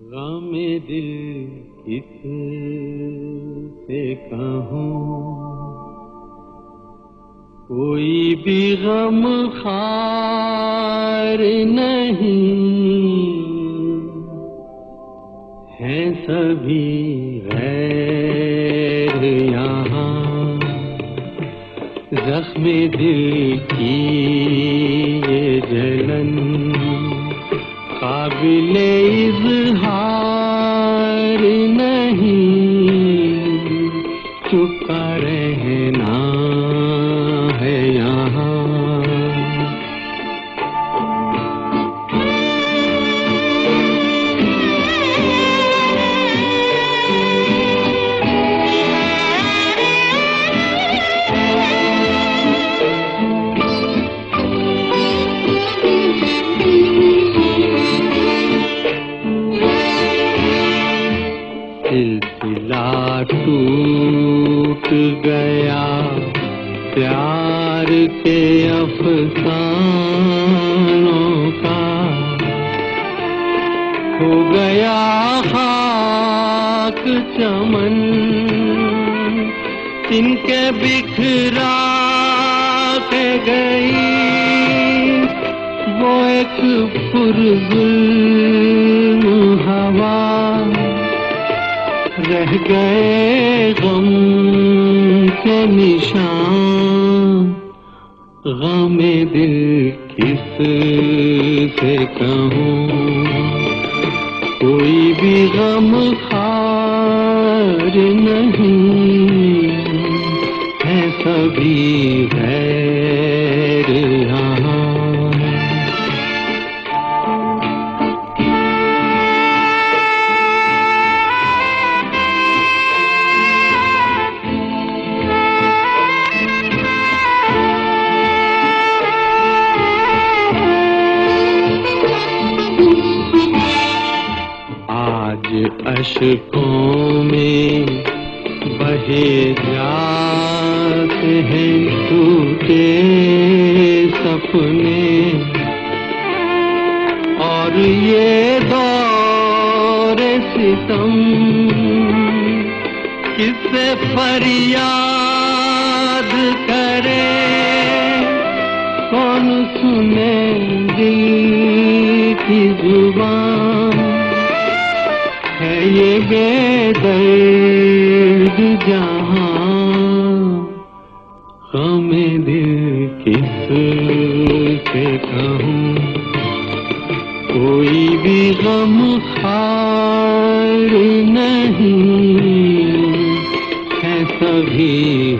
गम दिल किस से कहूँ? कोई भी गम खार नहीं है सभी गैर यहाँ। जख्म दिल की ये जलन काबिल इजहार नहीं चुका टूट गया, प्यार के अफसानों का। हो गया खाक चमन तिनके बिखरा के गई। वो एक पुरजुल्म हवा। रह गए गम के निशान। गम दिल किस से कहूँ? कोई भी गम खार नहीं है सभी आज अशकों में बहे जाते हैं टूटे सपने। और ये दौर सितम किससे फरियाद करे? कौन सुने दिल की ज़ुबान? ये बेदर्द जहाँ। हमें दिल किस से कहूँ? कोई भी गम खार नहीं है सभी